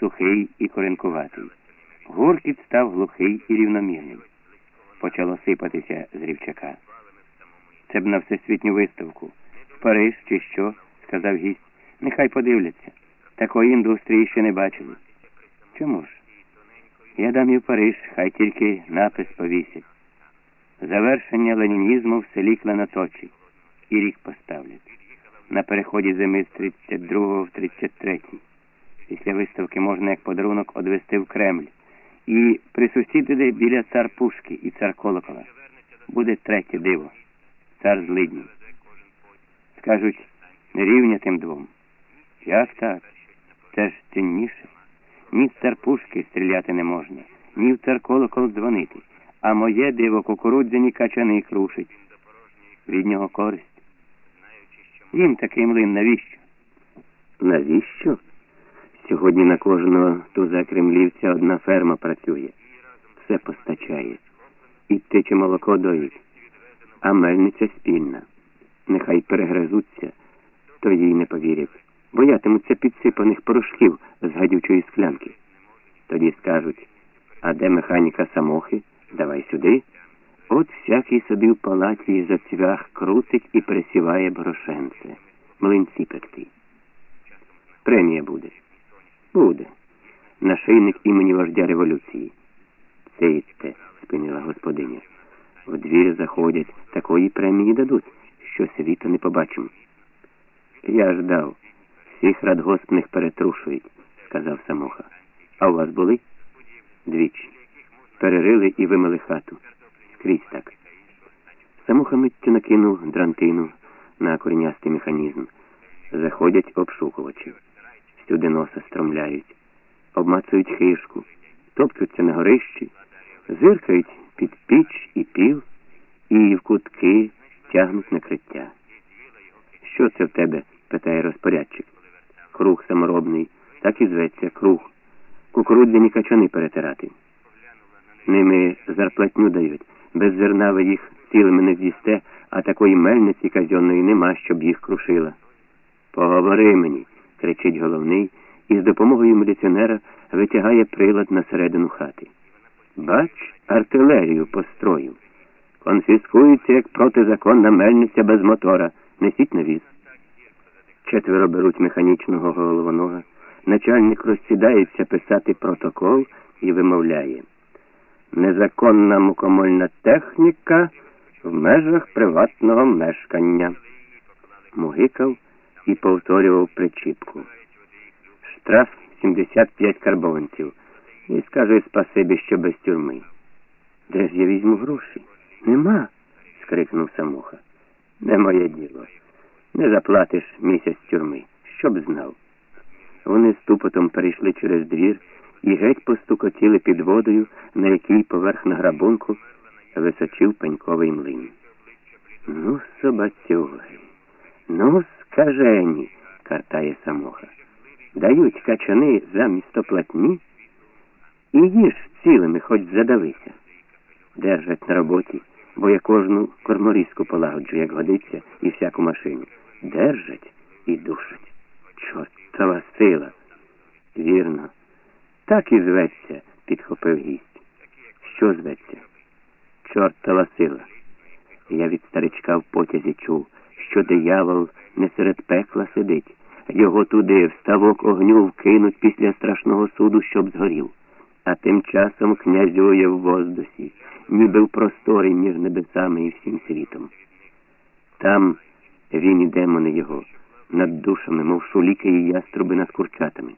сухий і коренкуватий. Гуркіт став глухий і рівномірний. Почало сипатися з рівчака. Це б на всесвітню виставку. Париж чи що, сказав гість. Нехай подивляться. Такої індустрії ще не бачили. Чому ж? Я дам і Париж, хай тільки напис повісять. Завершення ленінізму в селі Кланоточі. І рік поставлять. На переході зими з 32 в 33. Після можна як подарунок одвести в Кремль. І присусідити біля цар Пушки і цар Колокола. Буде третє диво. Цар злидній. Скажуть, не рівня тим двом. Як так? Це ж цінніше. Ні в цар Пушки стріляти не можна, ні в цар Колокол дзвонити, а моє диво кукурудзяні качани крушить. Від нього користь. Їм такий млин навіщо? Навіщо? Сьогодні на кожного туза кремлівця одна ферма працює. Все постачає. І птиче молоко доїть. А мельниця спільна. Нехай перегризуться, то їй не повірять. Боятимуться підсипаних порошків з гадючої склянки. Тоді скажуть, а де механіка самохи? Давай сюди. От всякий собі в палаті за цвях крутить і присіває брошенце. Млинці пекти. Премія буде. Буде. Нашийник імені вождя революції. Цейцьте, спинила господиня. В двір заходять, такої премії дадуть, що світу не побачимо. Я ж дав. Всіх радгоспних перетрушують, сказав самоха. А у вас були? Двічі. Перерили і вимили хату. Скрізь так. Самуха миттю накинув дрантину на корнястий механізм. Заходять обшукувачі. Всюди носа стромляють, обмацують хишку, топчуться на горищі, зиркають під піч і піл, і в кутки тягнуть накриття. Що це в тебе? питає розпорядчик. Круг саморобний, так і зветься круг. Кукурудзяні качани перетирати. Ними зарплатню дають. Без зерна ви їх цілими не з'їсте, а такої мельниці казьонної нема, щоб їх крушила. Поговори мені, кричить головний, і з допомогою міліціонера витягає прилад на середину хати. Бач, артилерію построю. Конфіскується як протизаконна мельниця без мотора. Несіть на віз. Четверо беруть механічного головонога. Начальник розсідається писати протокол і вимовляє. Незаконна мукомольна техніка в межах приватного мешкання. Мугикав і повторював причіпку. Штраф 75 карбованців. І скаже спасибі, що без тюрми. Де ж я візьму гроші? Нема. скрикнув самуха. Не моє діло. Не заплатиш місяць тюрми. Щоб знав. Вони з тупотом перейшли через двір і геть постукотіли під водою, на якій поверх награбунку височив пеньковий млин. Ну, собацюги, ну, скажені, картає самоха. Дають качани замість оплатні і їж цілими, хоч задавися. Держать на роботі, бо я кожну корморізку полагоджу, як годиться, і всяку машину. Держать і душать. Чортова сила. Вірно. Так і зветься, підхопив гість. Що зветься? Чортова сила. Я від старичка в потязі чув, що диявол не серед пекла сидить. Його туди в ставок огню вкинуть після страшного суду, щоб згорів. А тим часом князює в воздусі, ніби в просторі між небесами і всім світом. Там він і демони його, над душами, мов шуліки і яструби над курчатами.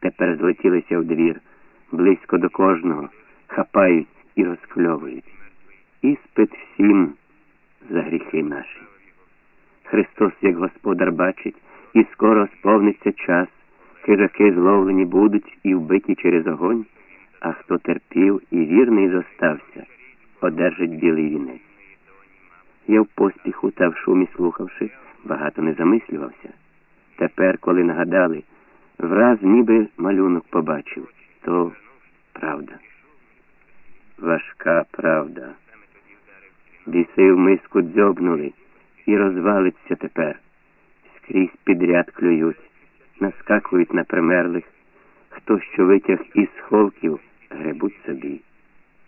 Тепер злетілися в двір, близько до кожного, хапають і розкльовують. Іспит всім за гріхи наші. Христос, як Господар, бачить, і скоро сповниться час, хижаки зловлені будуть і вбиті через огонь, а хто терпів і вірний зостався, одержить білий вінець. Я в поспіху та в шумі слухавши, багато не замислювався. Тепер, коли нагадали, враз ніби малюнок побачив, то правда. Важка правда. Біси в миску дзьобнули і розвалиться тепер. Скрізь підряд клюють, наскакують на примерлих, хто що витяг із холків, гребуть собі.